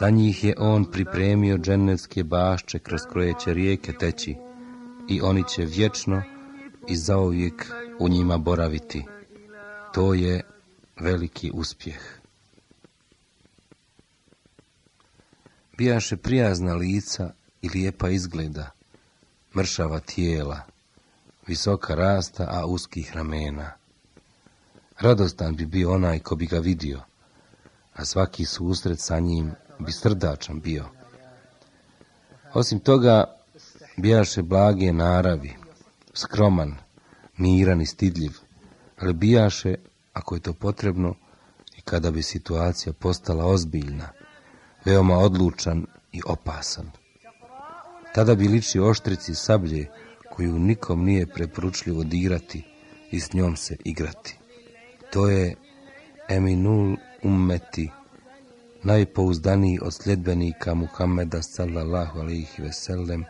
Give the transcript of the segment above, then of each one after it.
Za njih je on pripremio džennetske bašče kroz koje će rijeke teći i oni će vječno i zauvijek u njima boraviti. To je veliki uspjeh. Bijaše prijazna lica i lijepa izgleda, mršava tijela, visoka rasta, a uskih ramena. Radostan bi bio onaj ko bi ga vidio, a svaki susret sa njim bi srdačan bio. Osim toga, bijaše blage naravi, skroman, miran i stidljiv, ali bijaše, ako je to potrebno, i kada bi situacija postala ozbiljna, veoma odlučan i opasan. Tada bi ličio oštrici sablje koju nikom nije preporučljivo dirati i s njom se igrati. To je Eminul Ummeti, najpouzdaniji od sljedbenika Muhammeda sallallahu alaihi veselem,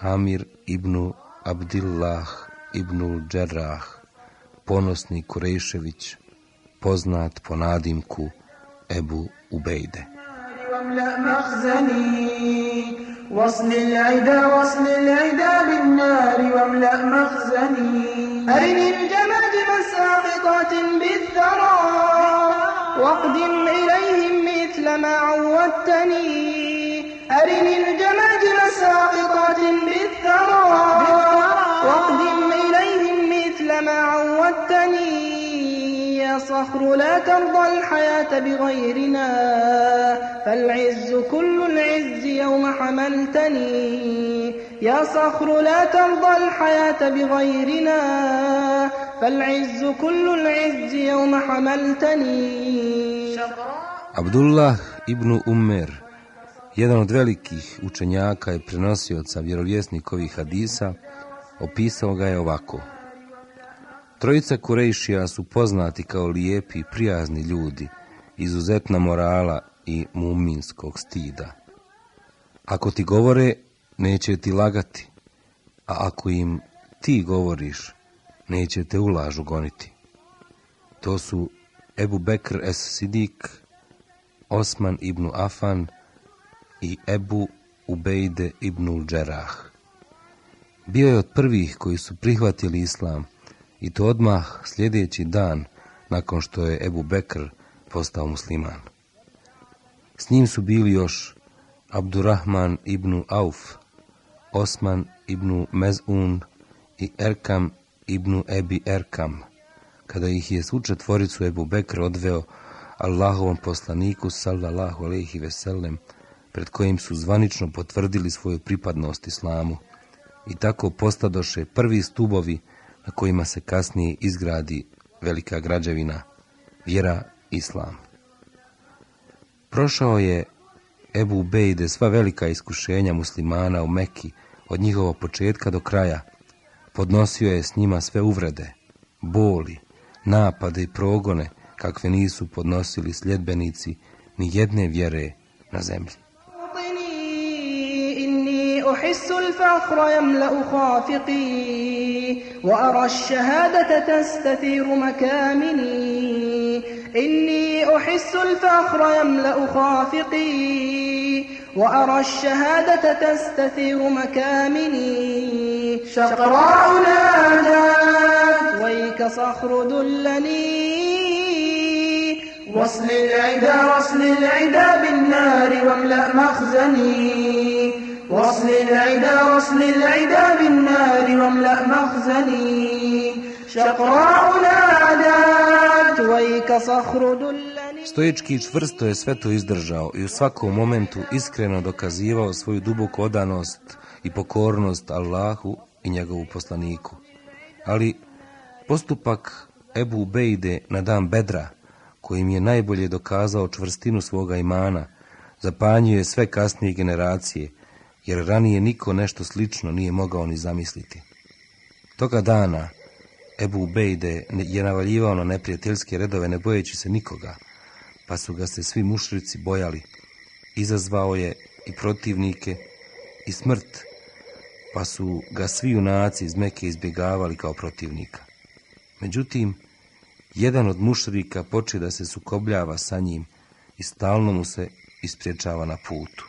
Amir ibn Abdillah ibnul Džerrah, ponosni Kurejšević, poznat po nadimku Ebu Ubejde. واملأ مخزني واصل العدا واصل العدا بالنار واملأ مخزني أرني الجماجم ساقطات بالثرى واقدم إليهم مثل ما عودتني. أرني الجماجم ساقطات بالثرى واقدم إليهم مثل ما عودتني. يا صخر لا ترضى الحياة بغيرنا. فالعز كل العز يوم حملتني. يا صخر لا ترضى الحياة بغيرنا. فالعز كل العز يوم حملتني. Abdullah ibn Ummer, jedan od velikih učenjaka i prenosioca vjerovjesnikovih hadisa, opisao ga je ovako. Trojica Kurejšija su poznati kao lijepi i prijazni ljudi, izuzetna morala i muminskog stida. Ako ti govore, neće ti lagati, a ako im ti govoriš, neće te u lažu goniti. To su Ebu Bekr es Sidik, Osman ibn Afan i Ebu Ubejde ibn Džerah. Bio je od prvih koji su prihvatili islam i to odmah sljedeći dan nakon što je Ebu Bekr postao musliman. S njim su bili još Abdurrahman ibn Auf, Osman ibn Mezun i Erkam ibn Ebi Erkam, kada ih je svu četvoricu Ebu Bekr odveo Allahovom poslaniku sallallahu alaihi veselem, pred kojim su zvanično potvrdili svoju pripadnost islamu i tako postadoše prvi stubovi na kojima se kasnije izgradi velika građevina, vjera islam. Prošao je Ebu Bejde sva velika iskušenja muslimana u Meki od njihovog početka do kraja. Podnosio je s njima sve uvrede, boli, napade i progone kakve nisu podnosili sljedbenici ni jedne vjere na zemlji. أحس الفخر يملأ خافقي وأرى الشهادة تستثير مكامني إني أحس الفخر يملأ خافقي وأرى الشهادة تستثير مكامني شقراء نادت ويك صخر دلني واصل العدا واصل العدا بالنار واملأ مخزني واصل العدا واصل العدا بالنار واملأ مخزني شقراء نادت ويك صخر دلني Stojički i čvrsto je sve to izdržao i u svakom momentu iskreno dokazivao svoju duboku odanost i pokornost Allahu i njegovu poslaniku. Ali postupak Ebu Bejde na dan Bedra, kojim je najbolje dokazao čvrstinu svoga imana, zapanjuje sve kasnije generacije, jer ranije niko nešto slično nije mogao ni zamisliti. Toga dana Ebu Bejde je navaljivao na neprijateljske redove ne bojeći se nikoga, pa su ga se svi mušrici bojali. Izazvao je i protivnike i smrt, pa su ga svi junaci iz Meke izbjegavali kao protivnika. Međutim, jedan od mušrika poče da se sukobljava sa njim i stalno mu se ispriječava na putu.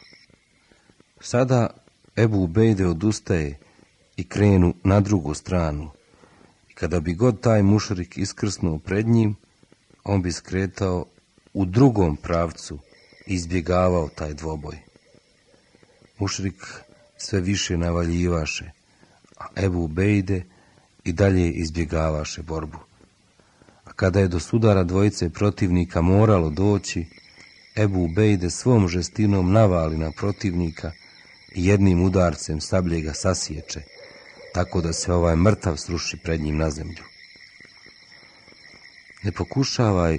Sada Ebu Ubejde odustaje i krenu na drugu stranu. I kada bi god taj mušrik iskrsnuo pred njim, on bi skretao u drugom pravcu i izbjegavao taj dvoboj. Mušrik sve više navaljivaše, a Ebu Bejde i dalje izbjegavaše borbu. A kada je do sudara dvojice protivnika moralo doći, Ebu Bejde svom žestinom navali na protivnika i jednim udarcem sablje ga sasječe, tako da se ovaj mrtav sruši pred njim na zemlju. Ne pokušavaj,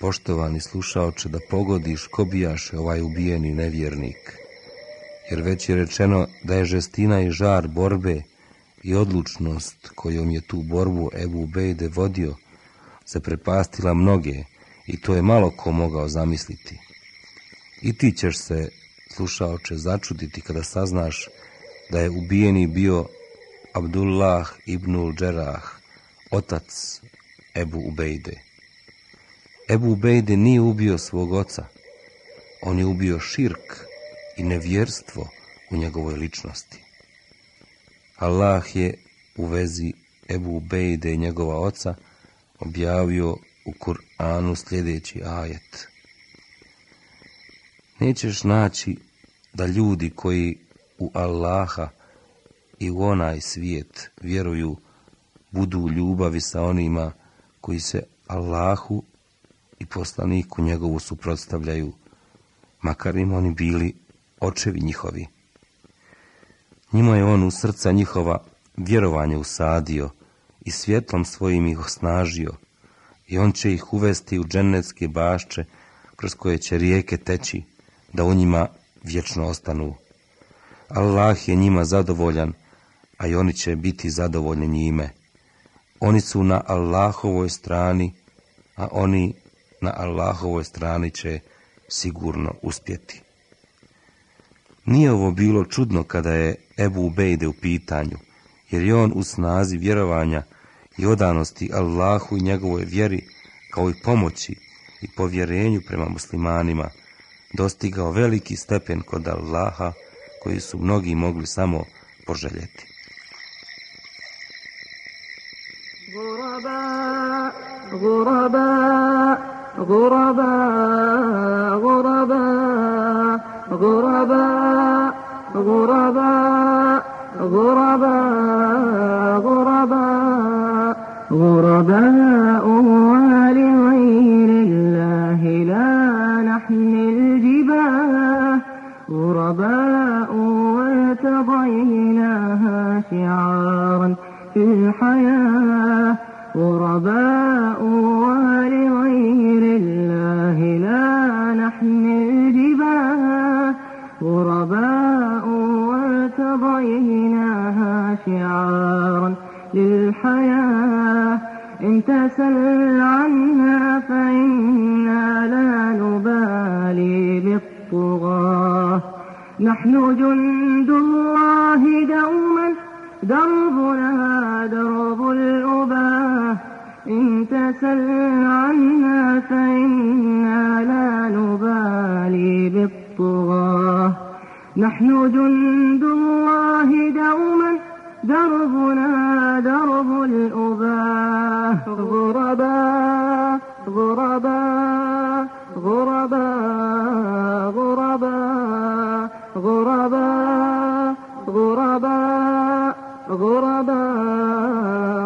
poštovani slušaoče, da pogodiš ko bijaše ovaj ubijeni nevjernik, jer već je rečeno da je žestina i žar borbe i odlučnost kojom je tu borbu Ebu Bejde vodio zaprepastila mnoge i to je malo ko mogao zamisliti. I ti ćeš se, slušaoče, začuditi kada saznaš da je ubijeni bio Abdullah ibnul Džerah, otac Ebu Ubejde. Ebu Ubejde nije ubio svog oca, on je ubio širk i nevjerstvo u njegovoj ličnosti. Allah je u vezi Ebu Ubejde i njegova oca objavio u Kur'anu sljedeći ajet. Nećeš naći da ljudi koji u Allaha i u onaj svijet vjeruju budu u ljubavi sa onima koji se Allahu i poslaniku njegovu suprotstavljaju, makar im oni bili očevi njihovi. Njima je on u srca njihova vjerovanje usadio i svjetlom svojim ih osnažio i on će ih uvesti u dženecke bašče kroz koje će rijeke teći da u njima vječno ostanu. Allah je njima zadovoljan, a i oni će biti zadovoljni njime. Oni su na Allahovoj strani, a oni na Allahovoj strani će sigurno uspjeti. Nije ovo bilo čudno kada je Ebu Ubejde u pitanju, jer je on u snazi vjerovanja i odanosti Allahu i njegovoj vjeri, kao i pomoći i povjerenju prema muslimanima, dostigao veliki stepen kod Allaha, koji su mnogi mogli samo poželjeti. غرباء غرباء غرباء. ولغير الله لا نحمل جباه غرباء وارتضيناها شعارا في الحياة. غرباء ولغير الله لا نحمل جباه غرباء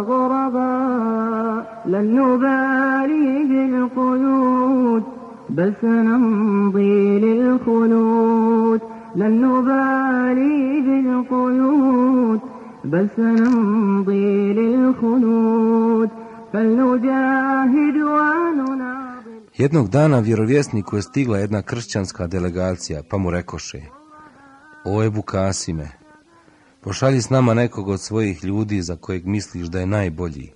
غربا لن نبالي بالقيود بس نمضي للخلود. لن نبالي بالقيود بس نمضي للخلود. فلنجاهد ونناضل. Jednog dana vjerovjesniku je stigla jedna kršćanska delegacija, pa mu rekoše, Oj Bukasime, pošalji s nama nekog od svojih ljudi za kojeg misliš da je najbolji,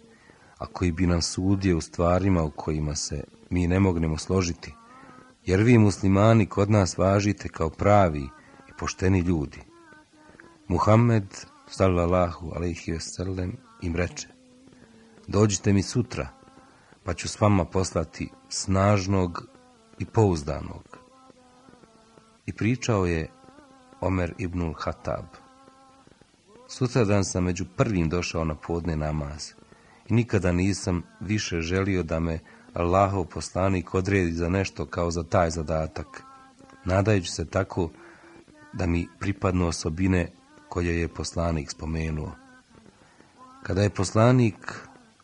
a koji bi nam sudio u stvarima u kojima se mi ne mognemo složiti, jer vi muslimani kod nas važite kao pravi i pošteni ljudi. Muhammed, sallallahu alaihi wasallam, im reče, dođite mi sutra, pa ću s vama poslati snažnog i pouzdanog. I pričao je Omer ibnul Hatab. Sutradan sam među prvim došao na podne namaz i nikada nisam više želio da me Allahov poslanik odredi za nešto kao za taj zadatak, nadajući se tako da mi pripadnu osobine koje je poslanik spomenuo. Kada je poslanik,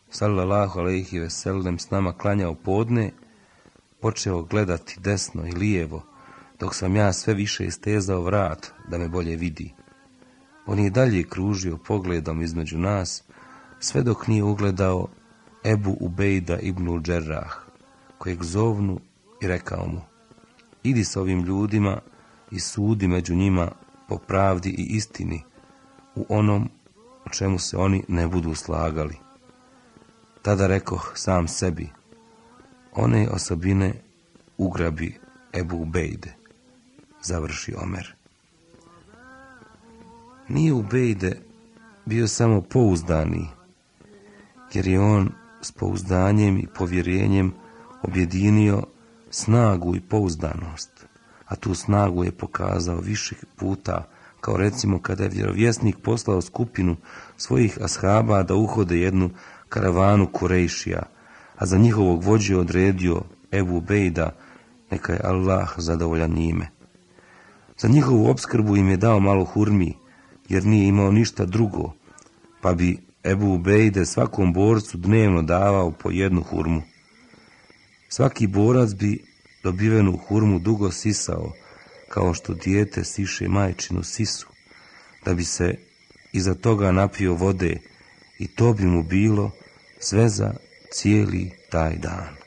sallallahu alaihi ve sellem, s nama klanjao podne, počeo gledati desno i lijevo, dok sam ja sve više istezao vrat da me bolje vidi. On je dalje kružio pogledom između nas, sve dok nije ugledao Ebu Ubejda ibnul Džerrah, kojeg zovnu i rekao mu, idi s ovim ljudima i sudi među njima po pravdi i istini u onom o čemu se oni ne budu slagali. Tada rekoh sam sebi, one osobine ugrabi Ebu Ubejde, završi Omer. Nije Ubejde bio samo pouzdani, jer je on s pouzdanjem i povjerenjem objedinio snagu i pouzdanost, a tu snagu je pokazao više puta, kao recimo kada je vjerovjesnik poslao skupinu svojih ashaba da uhode jednu karavanu Kurejšija, a za njihovog vođe odredio Ebu Bejda, neka je Allah zadovoljan njime. Za njihovu opskrbu im je dao malo hurmi, jer nije imao ništa drugo, pa bi Ebu Ubejde svakom borcu dnevno davao po jednu hurmu. Svaki borac bi dobivenu hurmu dugo sisao, kao što dijete siše majčinu sisu, da bi se iza toga napio vode i to bi mu bilo sve za cijeli taj dan.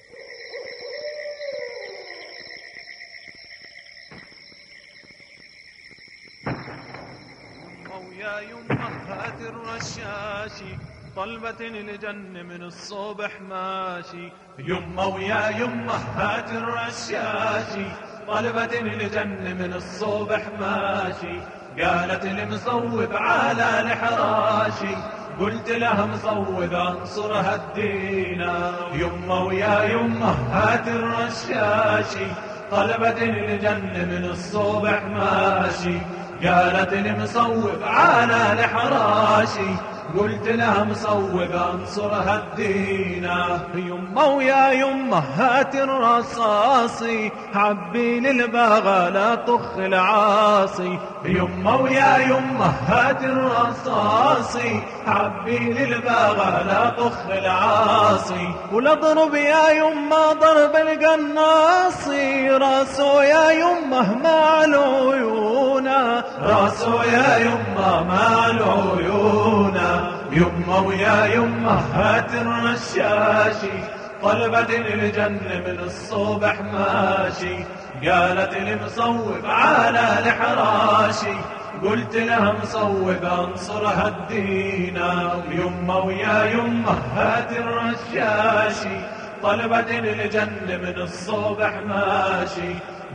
طلبة لجن من الصبح ماشي. يمه ويا يمه هات الرشاشي طلبة لجن من الصبح ماشي. قالت المصوب على الحراشي قلت لها مصوب أنصرها الدينا. يمه ويا يمه هات الرشاشي طلبة لجن من الصبح ماشي. قالت لي مصوب على الحراشي قلت لها مصوب انصرها الدينا يمه ويا يمه هات الرصاصي. عبي للبغى لا طخ العاصي. يمه ويا يمه هات الرصاصي. عبي للبغى لا طخ العاصي. ولاضرب يا يمه ضرب القناصي. راسه يا يمه مع العيونه راسه يا يمه مع العيونه يمه ويا يمه هات الرشاشي طلبت الجن من الصبح ماشي. قالت لي مصوب على الحراشي. قلت لها مصوب انصرها الدينا ويمه ويا يمه هات الرشاشي طلبت الجن من الصبح ماشي.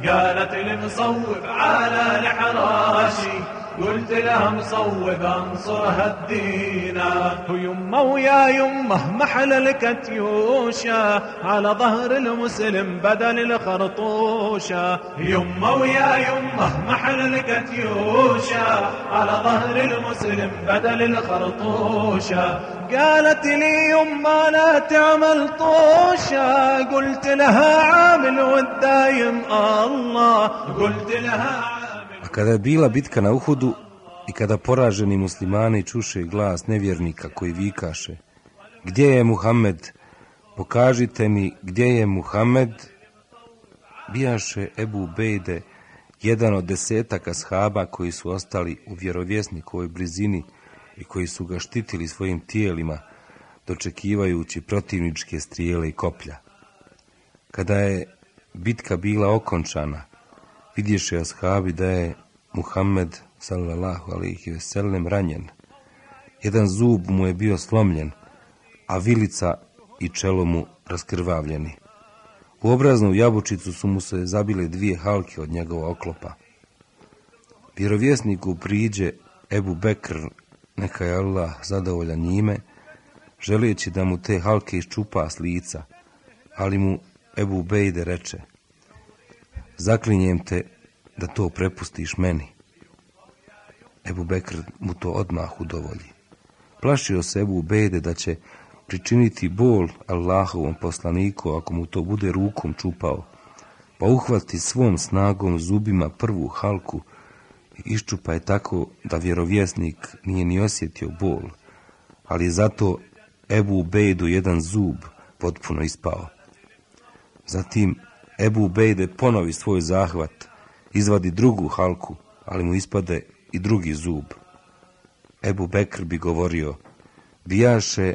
قالت لي مصوب على الحراشي. قلت لها مصوب انصرها الدينا ويمه ويا يمه محل الكتيوشة على ظهر المسلم بدل الخرطوشة يمه ويا يمه محل الكتيوشة على ظهر المسلم بدل الخرطوشة قالت لي يما لا تعمل طوشة قلت لها عامل والدايم الله. قلت لها kada je bila bitka na Uhudu i kada poraženi muslimani čuše glas nevjernika koji vikaše Gdje je Muhammed? pokažite mi gdje je Muhammed, bijaše Ebu Bejde, jedan od desetaka shaba koji su ostali u vjerovjesnikovoj blizini i koji su ga štitili svojim tijelima, dočekivajući protivničke strijele i koplja. Kada je bitka bila okončana, vidješe ashabi da je Muhammed sallallahu alaihi veselem ranjen. Jedan zub mu je bio slomljen, a vilica i čelo mu raskrvavljeni. U obraznu jabučicu su mu se zabile dvije halke od njegova oklopa. Vjerovjesniku priđe Ebu Bekr, neka je Allah zadovoljan njime, želeći da mu te halke iščupa s lica, ali mu Ebu Bejde reče, zaklinjem te da to prepustiš meni. Ebu Bekr mu to odmah udovolji. Plašio se Ebu Bejde da će pričiniti bol Allahovom poslaniku ako mu to bude rukom čupao, pa uhvati svom snagom zubima prvu halku i iščupa je tako da vjerovjesnik nije ni osjetio bol, ali je zato Ebu Bejdu jedan zub potpuno ispao. Zatim Ebu Bejde ponovi svoj zahvat, izvadi drugu halku, ali mu ispade i drugi zub. Ebu Bekr bi govorio, bijaše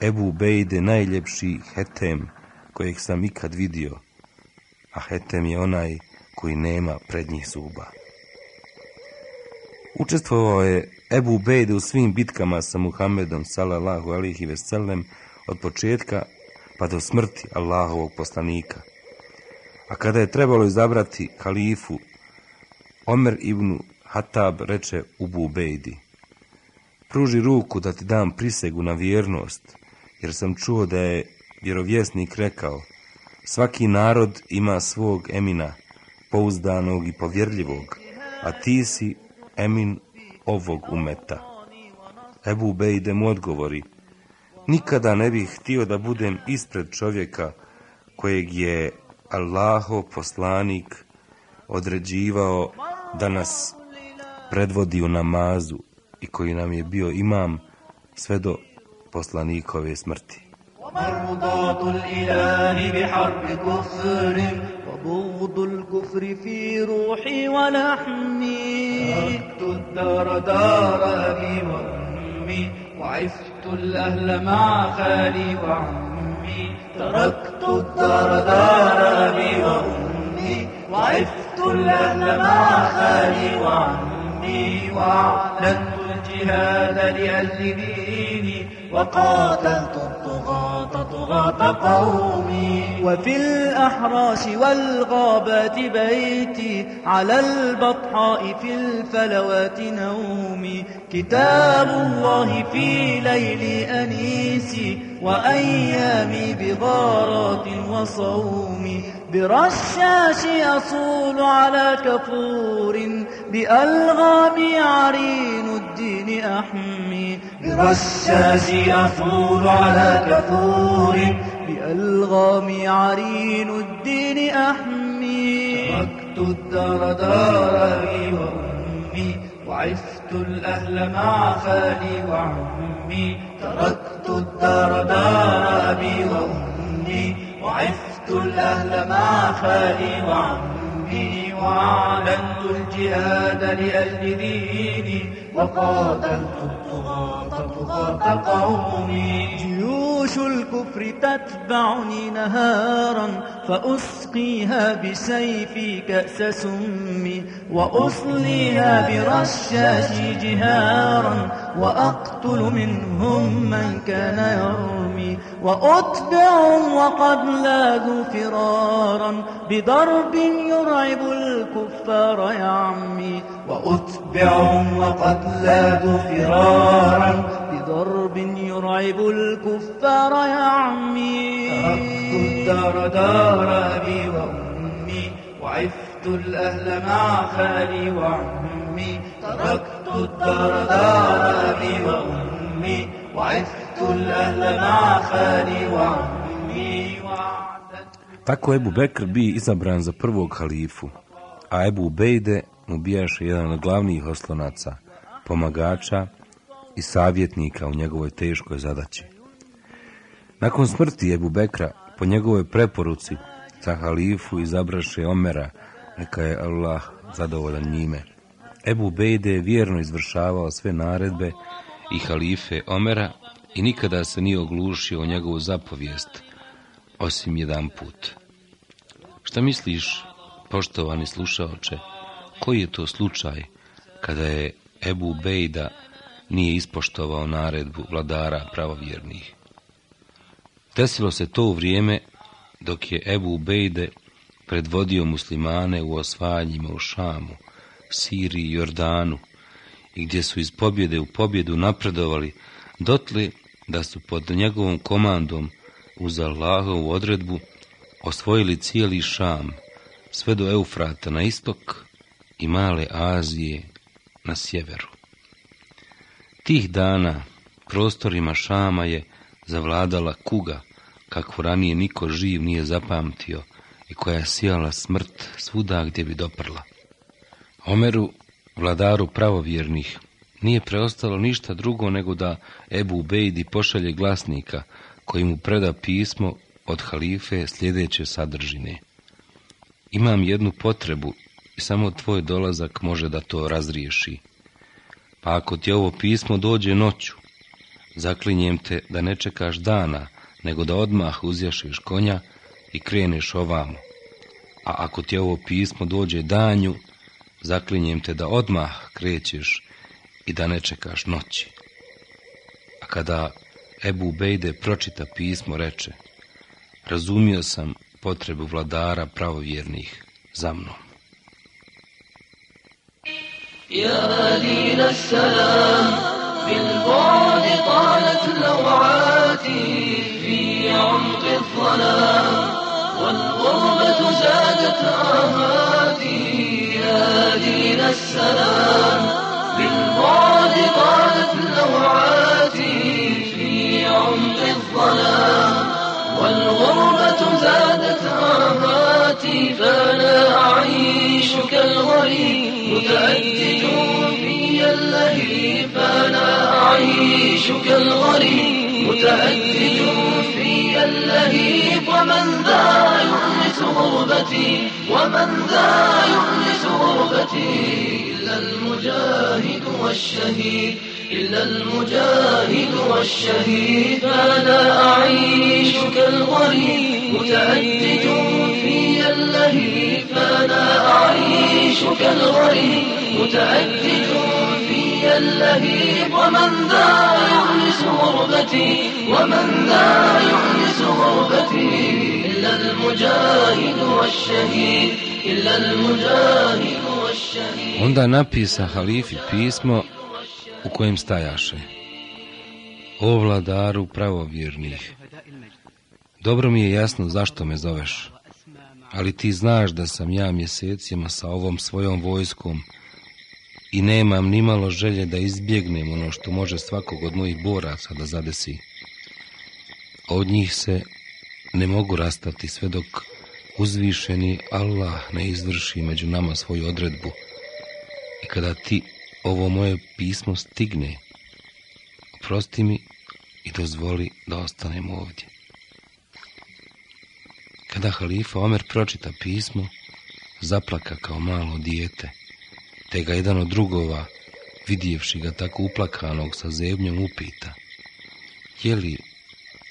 Ebu Bejde najljepši hetem kojeg sam ikad vidio, a hetem je onaj koji nema prednjih zuba. Učestvovao je Ebu Bejde u svim bitkama sa Muhammedom sallallahu alihi veselem od početka pa do smrti Allahovog poslanika. A kada je trebalo izabrati kalifu, Omer ibn Hatab reče Ubu Bejdi, pruži ruku da ti dam prisegu na vjernost, jer sam čuo da je vjerovjesnik rekao, svaki narod ima svog emina, pouzdanog i povjerljivog, a ti si emin ovog umeta. Ebu Bejde mu odgovori, nikada ne bih htio da budem ispred čovjeka kojeg je Allaho poslanik određivao da nas predvodi u namazu i koji nam je bio imam sve do poslanikove smrti. ومرضاة الإله بحرب كفر وبغض الكفر في روحي ولحمي تركت الدار دار أبي وأمي وعفت الأهل مع خالي وعمي تركت الدار دار أبي وأمي وعفت الأهل مع خالي وعمي وأعلنت الجهاد لأجل ديني وقاتلت الطغاة طغاة قومي وفي الأحراش والغابات بيتي على البطحاء في الفلوات نومي. كتاب الله في ليل أنيسي وأيامي بغارات وصومي برشاش أصول على كفور بألغام عرين الدين أحمي برشاش أصول على كفور بألغام عرين الدين أحمي تركت الدار دار أبي وأمي وعفت الأهل مع خالي وعمي تركت الدار وأمي وعفت الأهل مع خالي وعمي وأعلنت الجهاد لأجل ديني وقاتلت الطغاة طغاة قومي. جيوش الكفر تتبعني نهارا فأسقيها بسيفي كأس سمي وأصليها برشاشي جهارا وأقتل منهم من كان يرمي وأتبعهم وقد لاذوا فرارا بضرب يرعب الكفار يا عمي وأتبعهم وقد لاذوا فرارا بضرب يرعب الكفار يا عمي تركت الدار دار أبي وأمي وعفت الأهل مع خالي وعمي تركت الدار دار أبي وأمي وعفت الأهل مع خالي وعمي وعدت Tako Ebu Bekr bi izabran za prvog halifu, a Ebu Bejde mu bijaše jedan od glavnijih oslonaca, pomagača i savjetnika u njegovoj teškoj zadaći. Nakon smrti Ebu Bekra, po njegovoj preporuci, za halifu izabraše Omera, neka je Allah zadovoljan njime. Ebu Bejde je vjerno izvršavao sve naredbe i halife Omera i nikada se nije oglušio o njegovu zapovijest, osim jedan put. Šta misliš, poštovani slušaoče, koji je to slučaj kada je Ebu Bejda nije ispoštovao naredbu vladara pravovjernih? Desilo se to u vrijeme dok je Ebu Bejde predvodio muslimane u osvajanjima u Šamu, Siriji i Jordanu i gdje su iz pobjede u pobjedu napredovali dotle da su pod njegovom komandom uz Allahovu odredbu osvojili cijeli Šam, sve do Eufrata na istok i male Azije na sjeveru. Tih dana prostorima Šama je zavladala kuga, kakvu ranije niko živ nije zapamtio i koja je sijala smrt svuda gdje bi doprla. Omeru, vladaru pravovjernih, nije preostalo ništa drugo nego da Ebu Bejdi pošalje glasnika koji mu preda pismo od halife sljedeće sadržine. Imam jednu potrebu i samo tvoj dolazak može da to razriješi. Pa ako ti ovo pismo dođe noću, zaklinjem te da ne čekaš dana, nego da odmah uzjašiš konja i kreneš ovamo. A ako ti ovo pismo dođe danju, zaklinjem te da odmah krećeš i da ne čekaš noći. A kada Ebu Bejde pročita pismo, reče, razumio sam potrebu vladara pravovjernih za mnom. يا دين السلام بالبعد طالت لوعاتي في عمق الظلام والغربة زادت آهاتي. يا دين السلام بالبعد طالت لوعاتي في عمق الظلام. والغربة زادت آهاتي فأنا أعيش كالغريب. متأجج في اللهيب فأنا أعيش كالغريب. متأجج في اللهيب ومن ذا يؤنس غربتي؟ ومن ذا يؤنس غربتي؟ إلا المجاهد والشهيد. إلا المجاهد والشهيد فأنا أعيش كالغريب متأجج في اللهيب فأنا أعيش كالغريب متأجج في اللهيب ومن ذا يؤنس غربتي ومن ذا يؤنس غربتي. إلا المجاهد والشهيد إلا المجاهد والشهيد. Onda napisa halifi pismo u kojem stajaše. O vladaru pravovjernih, dobro mi je jasno zašto me zoveš, ali ti znaš da sam ja mjesecima sa ovom svojom vojskom i nemam nimalo želje da izbjegnem ono što može svakog od mojih boraca da zadesi. Od njih se ne mogu rastati sve dok uzvišeni Allah ne izvrši među nama svoju odredbu i kada ti ovo moje pismo stigne, oprosti mi i dozvoli da ostanem ovdje. Kada halifa Omer pročita pismo, zaplaka kao malo dijete, te ga jedan od drugova, vidjevši ga tako uplakanog sa zebnjom, upita. Je li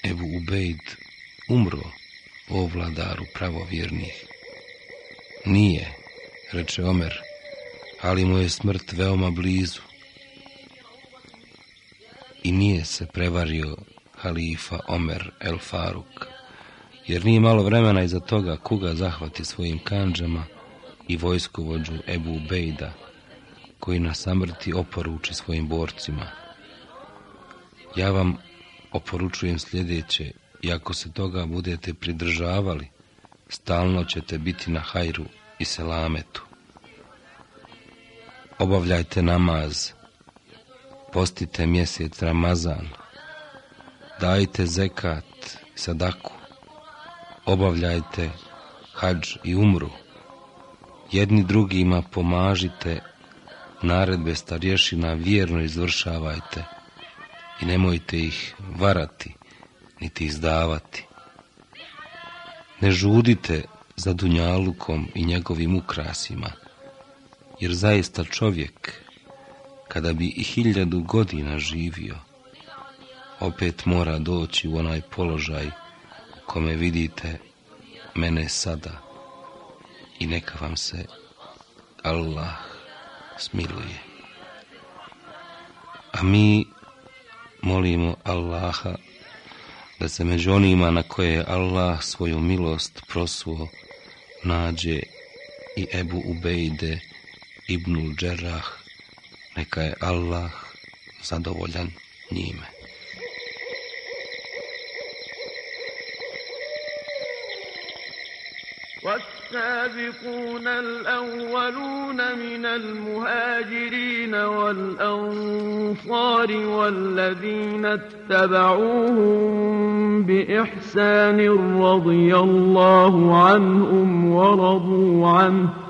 Ebu Ubejd umro, o vladaru pravovjernih? Nije, reče Omer, ali mu je smrt veoma blizu. I nije se prevario halifa Omer el Faruk, jer nije malo vremena iza toga kuga zahvati svojim kanđama i vojskovođu Ebu Bejda, koji na samrti oporuči svojim borcima. Ja vam oporučujem sljedeće, i ako se toga budete pridržavali, stalno ćete biti na hajru i selametu. Obavljajte namaz, postite mjesec Ramazan, dajte zekat sadaku, obavljajte hađ i umru, jedni drugima pomažite, naredbe starješina vjerno izvršavajte. I nemojte ih varati, niti izdavati. Ne žudite za Dunjalukom i njegovim ukrasima, jer zaista čovjek, kada bi i hiljadu godina živio, opet mora doći u onaj položaj kome vidite mene sada i neka vam se Allah smiluje. A mi molimo Allaha da se među onima na koje je Allah svoju milost prosuo nađe i Ebu Ubejde ibnul Džerrah, neka je Allah zadovoljan njime. والسابقون الأولون من المهاجرين والأنصار والذين اتبعوهم بإحسان رضي الله عنهم ورضوا عنه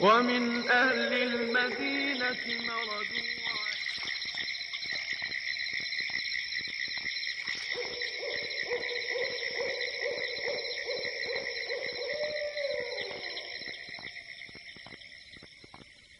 ومن أهل المدينة